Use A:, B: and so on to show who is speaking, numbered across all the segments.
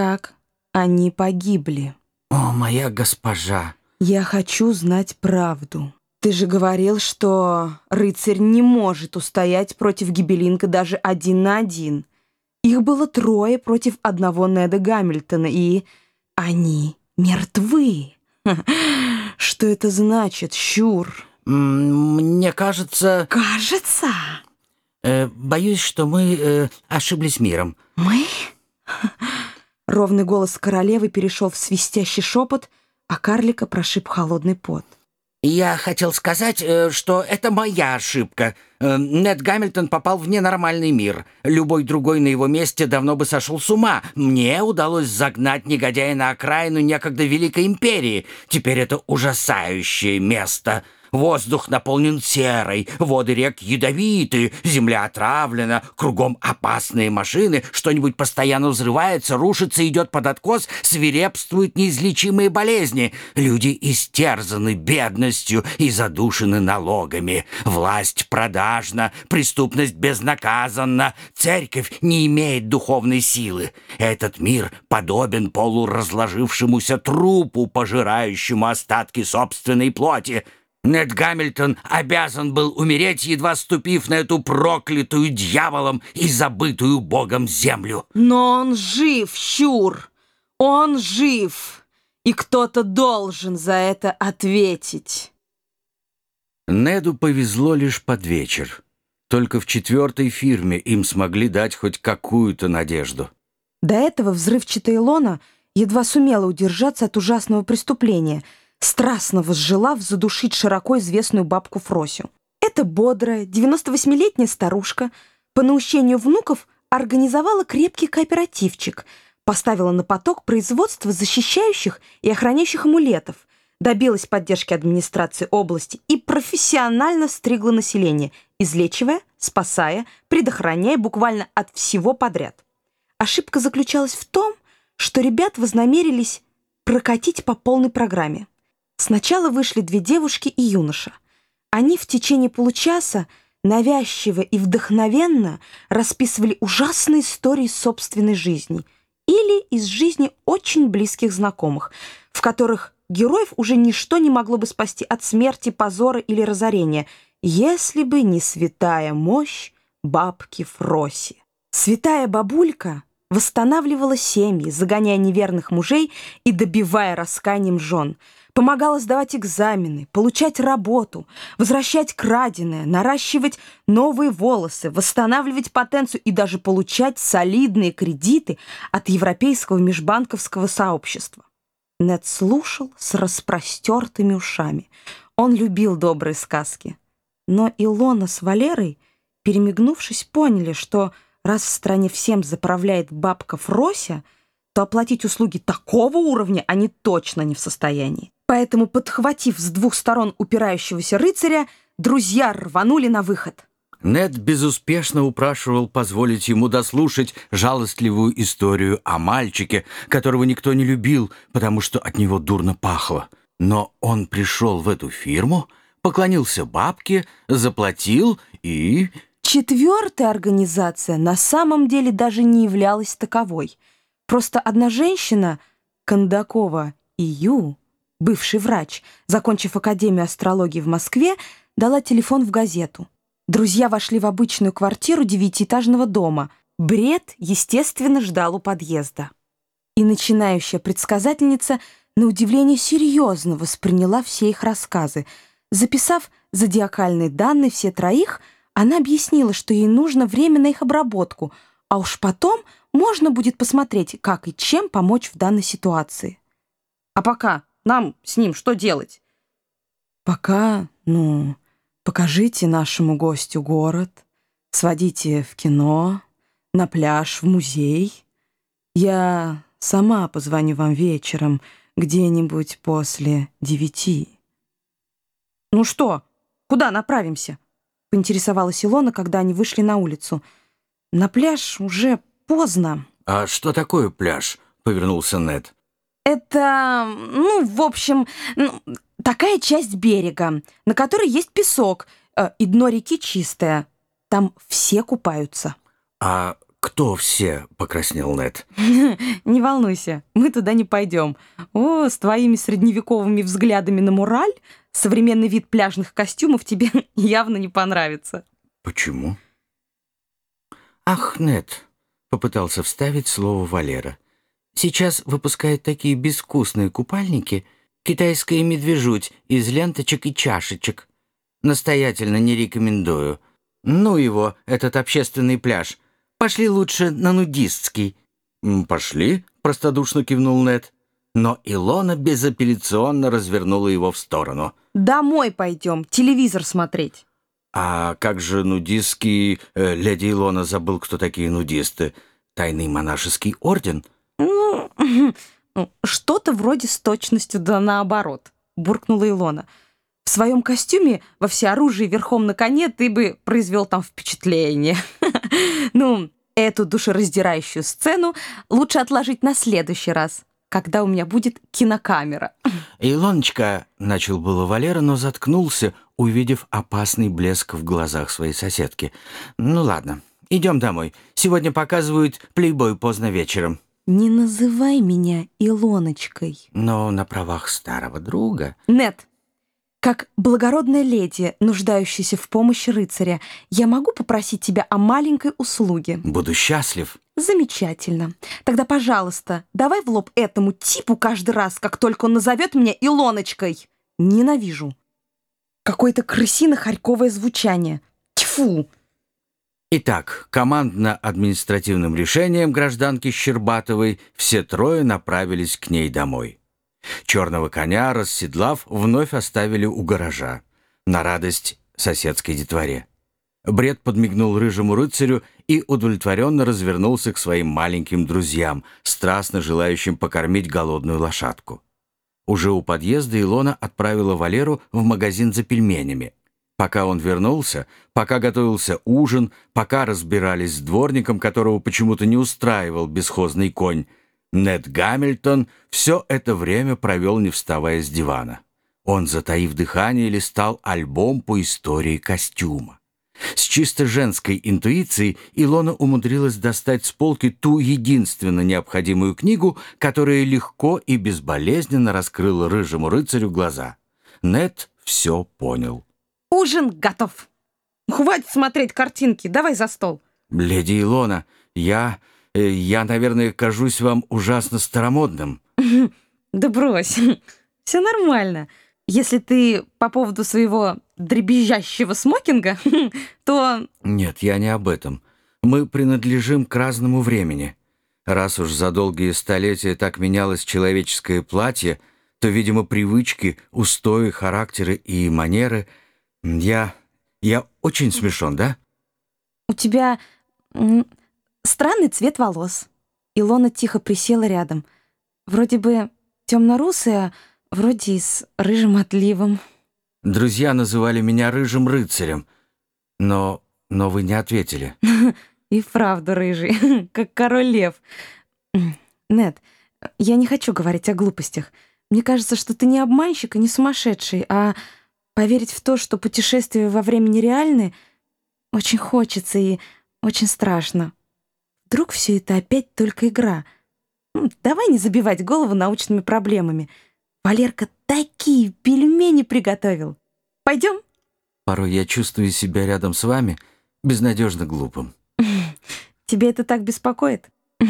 A: как? Они погибли.
B: О, моя госпожа.
A: Я хочу знать правду. Ты же говорил, что рыцарь не может устоять против Гибелинка даже один на один. Их было трое против одного Неда Гамильтона, и они мертвы. Что это значит, Щур?
B: Мне кажется...
A: Кажется?
B: Э, боюсь, что мы э, ошиблись миром.
A: Мы? Ровный голос королевы перешел в свистящий шепот, а карлика прошиб холодный пот.
B: «Я хотел сказать, э, что это моя ошибка. Э, Нед Гамильтон попал в ненормальный мир. Любой другой на его месте давно бы сошел с ума. Мне удалось загнать негодяя на окраину некогда Великой Империи. Теперь это ужасающее место». Воздух наполнен серой, воды рек ядовиты, земля отравлена, кругом опасные машины, что-нибудь постоянно взрывается, рушится, идет под откос, свирепствуют неизлечимые болезни. Люди истерзаны бедностью и задушены налогами. Власть продажна, преступность безнаказанна, церковь не имеет духовной силы. Этот мир подобен полуразложившемуся трупу, пожирающему остатки собственной плоти. Нед Гамильтон обязан был умереть, едва ступив на эту проклятую дьяволом и забытую Богом землю.
A: Но он жив, Щур! Он жив! И кто-то должен за это ответить.
C: Неду повезло лишь под вечер. Только в четвертой фирме им смогли дать хоть какую-то надежду.
A: До этого взрывчатая Илона едва сумела удержаться от ужасного преступления — страстно возжелав задушить широко известную бабку Фросю. Эта бодрая, 98-летняя старушка по наущению внуков организовала крепкий кооперативчик, поставила на поток производство защищающих и охраняющих амулетов, добилась поддержки администрации области и профессионально стригла население, излечивая, спасая, предохраняя буквально от всего подряд. Ошибка заключалась в том, что ребят вознамерились прокатить по полной программе. Сначала вышли две девушки и юноша. Они в течение получаса навязчиво и вдохновенно расписывали ужасные истории собственной жизни или из жизни очень близких знакомых, в которых героев уже ничто не могло бы спасти от смерти, позора или разорения, если бы не святая мощь бабки Фроси. Святая бабулька восстанавливала семьи, загоняя неверных мужей и добивая раскаянием жен – помогала сдавать экзамены, получать работу, возвращать краденое, наращивать новые волосы, восстанавливать потенцию и даже получать солидные кредиты от Европейского межбанковского сообщества. Нед слушал с распростертыми ушами. Он любил добрые сказки. Но Илона с Валерой, перемигнувшись, поняли, что раз в стране всем заправляет бабка Фрося, то оплатить услуги такого уровня они точно не в состоянии. Поэтому, подхватив с двух сторон упирающегося рыцаря, друзья рванули на выход.
C: Нед безуспешно упрашивал позволить ему дослушать жалостливую историю о мальчике, которого никто не любил, потому что от него дурно пахло. Но он пришел в эту фирму, поклонился бабке, заплатил и...
A: Четвертая организация на самом деле даже не являлась таковой. Просто одна женщина, Кондакова и Ю, бывший врач, закончив Академию астрологии в Москве, дала телефон в газету. Друзья вошли в обычную квартиру девятиэтажного дома. Бред, естественно, ждал у подъезда. И начинающая предсказательница на удивление серьезно восприняла все их рассказы. Записав зодиакальные данные все троих, она объяснила, что ей нужно время на их обработку, а уж потом можно будет посмотреть, как и чем помочь в данной ситуации. А пока нам с ним что делать? Пока, ну, покажите нашему гостю город, сводите в кино, на пляж, в музей. Я сама позвоню вам вечером, где-нибудь после девяти. Ну что, куда направимся? Поинтересовалась Илона, когда они вышли на улицу. На пляж уже поздно.
C: А что такое пляж? Повернулся Нед.
A: Это, ну, в общем, такая часть берега, на которой есть песок, э, и дно реки чистое. Там все купаются.
C: А кто все?» — покраснел Нед.
A: Не волнуйся, мы туда не пойдем. О, с твоими средневековыми взглядами на мораль современный вид пляжных костюмов тебе явно не понравится.
C: «Почему?» «Ах, Нед!» — попытался вставить слово Валера. «Сейчас выпускают такие безвкусные купальники, китайская медвежуть из ленточек и чашечек. Настоятельно не рекомендую. Ну его, этот общественный пляж. Пошли лучше на нудистский». «Пошли», — простодушно кивнул Нед. Но Илона безапелляционно развернула его в сторону.
A: Домой пойдем, телевизор смотреть.
C: «А как же нудистский...» э, Леди Илона забыл, кто такие нудисты. «Тайный монашеский орден?»
A: Ну, что-то вроде с точностью да наоборот, буркнула Илона. В своем костюме во всеоружии верхом на коне ты бы произвел там впечатление. Ну, эту душераздирающую сцену лучше отложить на следующий раз когда у меня будет кинокамера.
C: «Илоночка», — начал было Валера, но заткнулся, увидев опасный блеск в глазах своей соседки. «Ну ладно, идем домой. Сегодня показывают плейбой поздно вечером».
A: «Не называй меня Илоночкой».
C: «Но на правах старого друга».
A: «Нет, как благородная леди, нуждающаяся в помощи рыцаря, я могу попросить тебя о маленькой услуге?»
C: «Буду счастлив».
A: «Замечательно. Тогда, пожалуйста, давай в лоб этому типу каждый раз, как только он назовет меня Илоночкой. Ненавижу. Какое-то крысино-хорьковое звучание. Тьфу!»
C: Итак, командно-административным решением гражданки Щербатовой все трое направились к ней домой. Черного коня, расседлав, вновь оставили у гаража. На радость соседской детворе. Бред подмигнул рыжему рыцарю и удовлетворенно развернулся к своим маленьким друзьям, страстно желающим покормить голодную лошадку. Уже у подъезда Илона отправила Валеру в магазин за пельменями. Пока он вернулся, пока готовился ужин, пока разбирались с дворником, которого почему-то не устраивал бесхозный конь, нед Гамильтон все это время провел, не вставая с дивана. Он, затаив дыхание, листал альбом по истории костюма. С чисто женской интуицией Илона умудрилась достать с полки ту единственно необходимую книгу, которая легко и безболезненно раскрыла рыжему рыцарю глаза. Нед все понял.
A: «Ужин готов! Хватит смотреть картинки, давай за стол!»
C: «Леди Илона, я... Э, я, наверное, кажусь вам ужасно старомодным».
A: «Да брось, все нормально. Если ты по поводу своего дребезжащего смокинга, то...»
C: «Нет, я не об этом. Мы принадлежим к разному времени. Раз уж за долгие столетия так менялось человеческое платье, то, видимо, привычки, устои, характеры и манеры... Я... я очень смешон, да?»
A: «У тебя странный цвет волос». Илона тихо присела рядом. Вроде бы темно-русая, вроде и с рыжим отливом.
C: Друзья называли меня рыжим рыцарем, но... но вы не ответили.
A: И вправду рыжий, как король лев. Нет, я не хочу говорить о глупостях. Мне кажется, что ты не обманщик и не сумасшедший, а поверить в то, что путешествия во времени реальны, очень хочется и очень страшно. Вдруг все это опять только игра. Давай не забивать голову научными проблемами. Валерка такие пельмени приготовил. Пойдем?
C: Порой я чувствую себя рядом с вами безнадежно глупым.
A: Тебе это так беспокоит?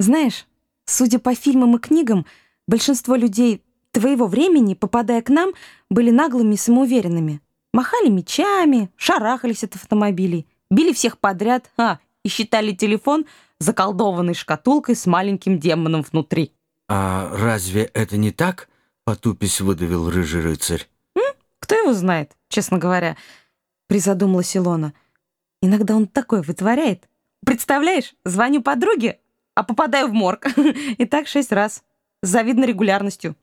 A: Знаешь, судя по фильмам и книгам, большинство людей твоего времени, попадая к нам, были наглыми и самоуверенными. Махали мечами, шарахались от автомобилей, били всех подряд, а, и считали телефон заколдованной шкатулкой с маленьким демоном внутри.
C: «А разве это не так?» — потупись выдавил рыжий рыцарь.
A: М? «Кто его знает, честно говоря?» — призадумалась Илона. «Иногда он такое вытворяет. Представляешь, звоню подруге, а попадаю в морг. И так шесть раз. С завидной регулярностью.